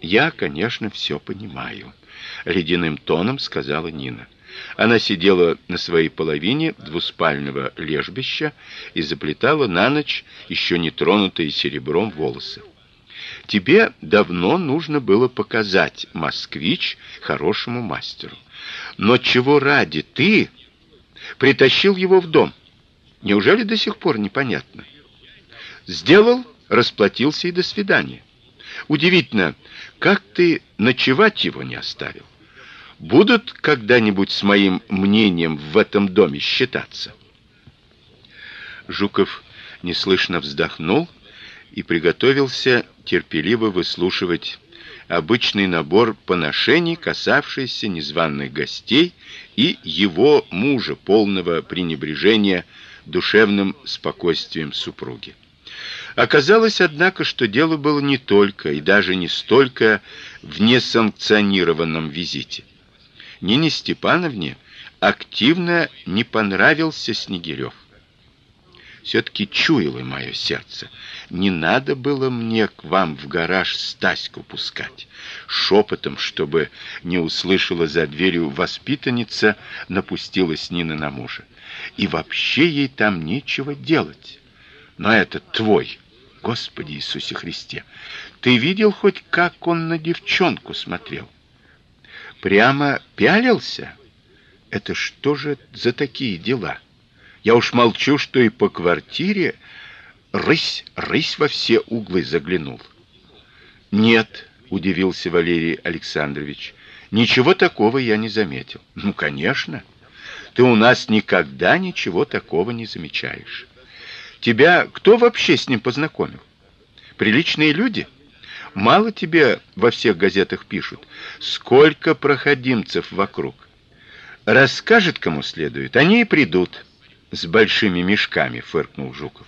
Я, конечно, все понимаю, ледяным тоном сказала Нина. Она сидела на своей половине двуспального лежбища и заплетала на ночь еще не тронутые серебром волосы. Тебе давно нужно было показать москвич хорошему мастеру. Но чего ради ты притащил его в дом? Неужели до сих пор непонятно? Сделал, расплатился и до свидания. Удивительно, как ты ночевать его не оставил. Будут когда-нибудь с моим мнением в этом доме считаться. Жуков неслышно вздохнул и приготовился терпеливо выслушивать обычный набор поношений, касавшийся незваных гостей и его мужа, полного пренебрежения душевным спокойствием супруги. Оказалось, однако, что дело было не только и даже не столько в несанкционированном визите. Нине Степановне активно не понравился Снегирев. все таки чуяло мое сердце. Не надо было мне к вам в гараж Стаську пускать. Шепотом, чтобы не услышала за дверью воспитанница, напустилась Нина на мужа. И вообще ей там нечего делать. Но это твой Господи Иисусе Христе, ты видел хоть как он на девчонку смотрел? Прямо пялился? Это что же за такие дела? Я уж молчу, что и по квартире рысь, рысь во все углы заглянул. Нет, удивился Валерий Александрович. Ничего такого я не заметил. Ну, конечно. Ты у нас никогда ничего такого не замечаешь. Тебя кто вообще с ним познакомил? Приличные люди? Мало тебе во всех газетах пишут, сколько проходимцев вокруг. Расскажет кому следует, они и придут с большими мешками, фыркнул Жуков.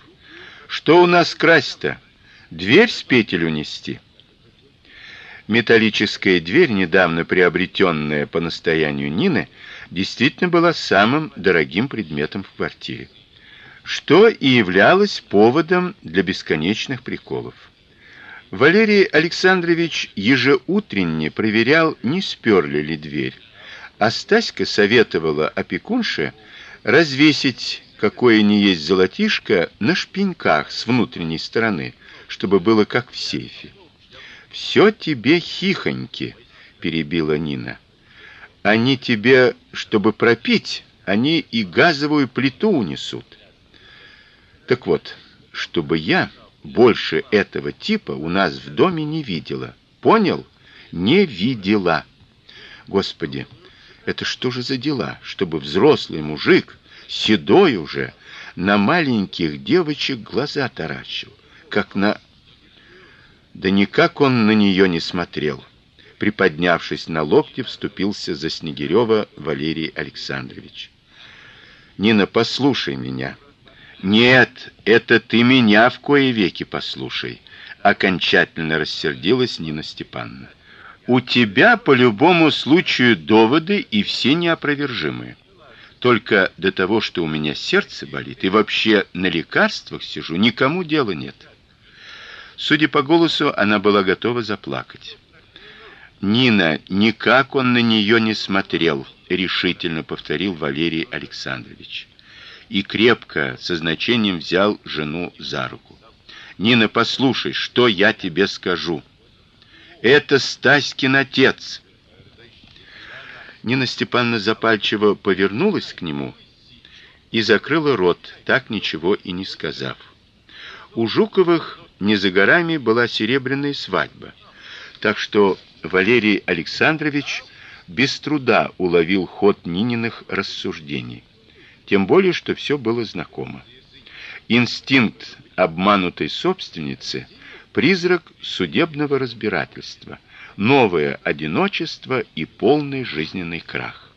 Что у нас красть-то? Дверь с петель унести. Металлическая дверь, недавно приобретенная по настоянию Нины, действительно была самым дорогим предметом в квартире что и являлось поводом для бесконечных приколов. Валерий Александрович ежеутренне проверял, не сперли ли дверь, а Стаська советовала опекунше развесить какое ни есть золотишко на шпеньках с внутренней стороны, чтобы было как в сейфе. Все тебе хихоньки, перебила Нина. Они тебе, чтобы пропить, они и газовую плиту унесут. Так вот, чтобы я больше этого типа у нас в доме не видела. Понял? Не видела. Господи, это что же за дела, чтобы взрослый мужик, седой уже, на маленьких девочек глаза таращил, как на Да никак он на нее не смотрел. Приподнявшись на локте, вступился за Снегирева Валерий Александрович. Нина, послушай меня. Нет, это ты меня в кое веки послушай, окончательно рассердилась Нина Степановна. У тебя по любому случаю доводы и все неопровержимые. Только до того, что у меня сердце болит и вообще на лекарствах сижу, никому дела нет. Судя по голосу, она была готова заплакать. Нина, никак он на нее не смотрел, решительно повторил Валерий Александрович и крепко, со значением взял жену за руку. Нина, послушай, что я тебе скажу. Это Стаськин отец. Нина Степановна запальчиво повернулась к нему и закрыла рот, так ничего и не сказав. У Жуковых не за горами была серебряная свадьба, так что Валерий Александрович без труда уловил ход Нининых рассуждений тем более что все было знакомо. Инстинкт обманутой собственницы, призрак судебного разбирательства, новое одиночество и полный жизненный крах.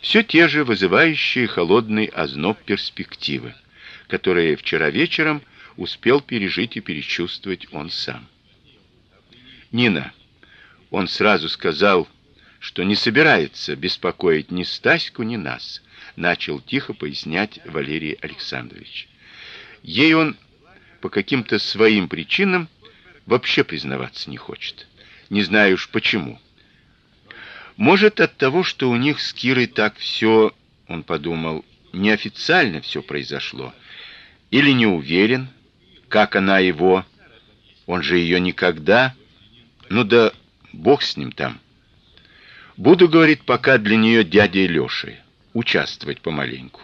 Все те же вызывающие холодный озноб перспективы, которые вчера вечером успел пережить и перечувствовать он сам. Нина, он сразу сказал, что не собирается беспокоить ни Стаську, ни нас начал тихо пояснять Валерий Александрович. Ей он по каким-то своим причинам вообще признаваться не хочет. Не знаю уж почему. Может, от того, что у них с Кирой так все, он подумал, неофициально все произошло, или не уверен, как она его, он же ее никогда. Ну да бог с ним там. Буду, говорит, пока для нее дядей Лёшей, участвовать помаленьку.